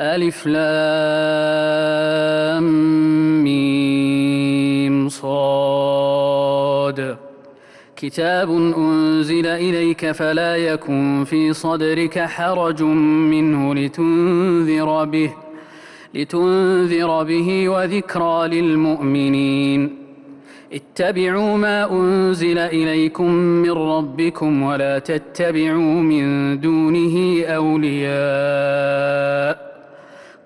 ألف لام ميم صاد. كتاب أنزل إليك فلا يكن في صدرك حرج منه لتنذر به لتنذر به وذكرى للمؤمنين. اتبعوا ما أنزل إليكم من ربكم ولا تتبعوا من دونه أولياء.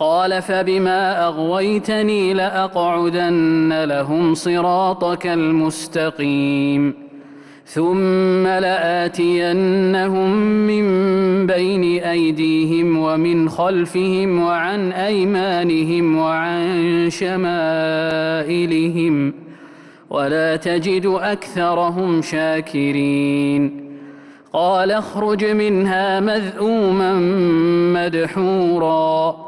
قال فبما أغويتني لأقعدن لهم صراطك المستقيم ثم لآتينهم من بين أيديهم ومن خلفهم وعن أيمانهم وعن شمائلهم ولا تجد أكثرهم شاكرين قال اخرج منها مذءوما مدحورا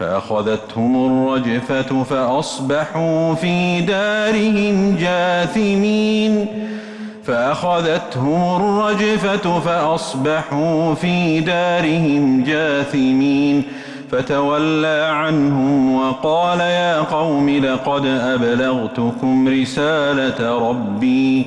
فأخذتهم الرجفة فأصبحوا في دارهم جاثمين. فأخذتهم الرجفة فأصبحوا في دارهم جاثمين. فتولى عنهم وقال يا قوم لقد أبلغتكم رسالة ربي.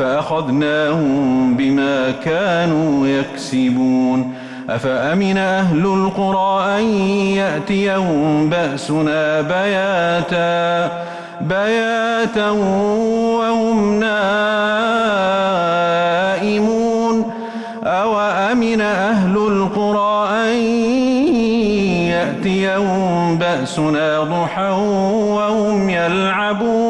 فأخذناهم بما كانوا يكسبون. أفأمن أهل القرى أن يأتيهم بأسنا بياتا بياتا وهم نائمون. أوأمن أهل القرى أن يأتيهم بأسنا ضحى وهم يلعبون؟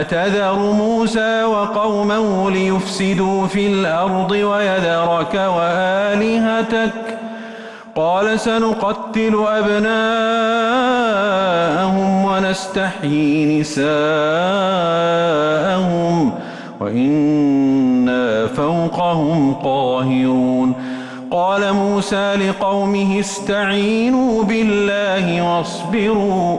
أتذر موسى وقومه ليفسدوا في الأرض ويذرك وآلهتك؟ قال سنقتل أبناءهم ونستحيي نساءهم وإنا فوقهم قاهرون. قال موسى لقومه استعينوا بالله واصبروا.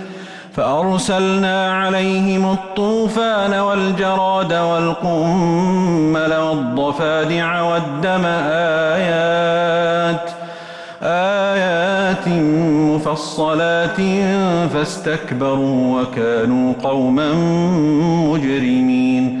فأرسلنا عليهم الطوفان والجراد والقمل والضفادع والدم آيات آيات مفصلات فاستكبروا وكانوا قوما مجرمين.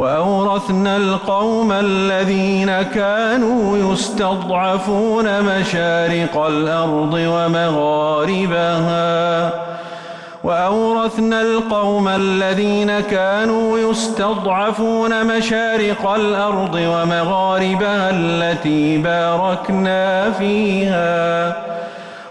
وأورثنا القوم الذين كانوا يستضعفون مشارق الأرض ومغاربها. وأورثنا القوم الذين كانوا يستضعفون مشارق الأرض ومغاربها التي باركنا فيها.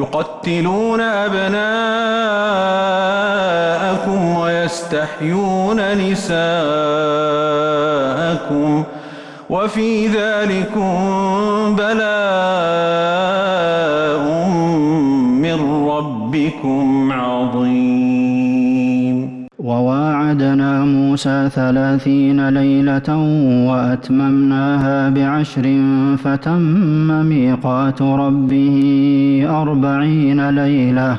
يقتلون أبناءكم ويستحيون نساءكم وفي ذلكم بلاء من ربكم عظيم. وواعدنا موسى ثلاثين ليلة وأتممناها بعشر فتم ميقات ربه أربعين ليلة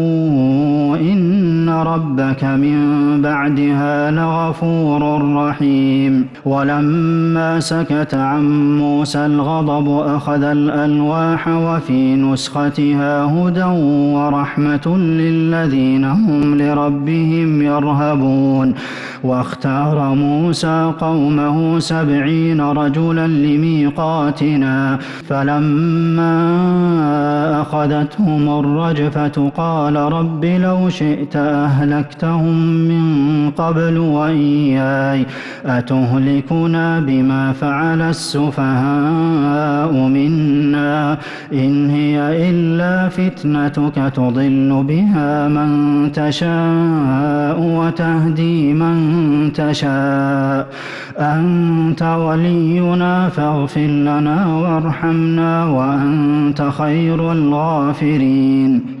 إن ربك من بعدها لغفور رحيم ولما سكت عن موسى الغضب أخذ الألواح وفي نسختها هدى ورحمة للذين هم لربهم يرهبون واختار موسى قومه سبعين رجلا لميقاتنا فلما أخذتهم الرجفة قال رب لو شئت أهلكتهم من قبل وإياي أتهلكنا بما فعل السفهاء منا إن هي إلا فتنتك تضل بها من تشاء وتهدي من تشاء أنت ولينا فاغفر لنا وارحمنا وأنت خير الغافرين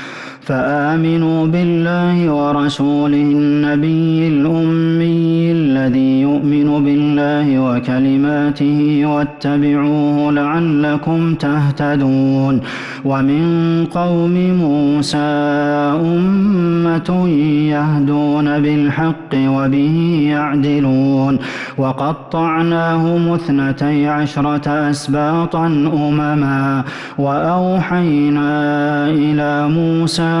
فآمنوا بالله ورسوله النبي الأمي الذي يؤمن بالله وكلماته واتبعوه لعلكم تهتدون. ومن قوم موسى أمة يهدون بالحق وبه يعدلون. وقطعناهم اثنتي عشرة أسباطا أمما. وأوحينا إلى موسى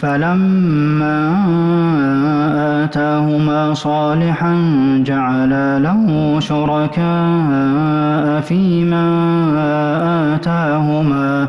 فلما آتاهما صالحا جعلا له شركاء فيما آتاهما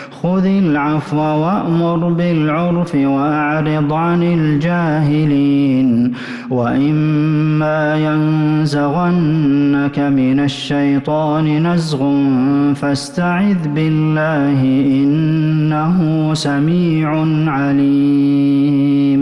خذ العفو وأمر بالعرف وأعرض عن الجاهلين وإما ينزغنك من الشيطان نزغ فاستعذ بالله إنه سميع عليم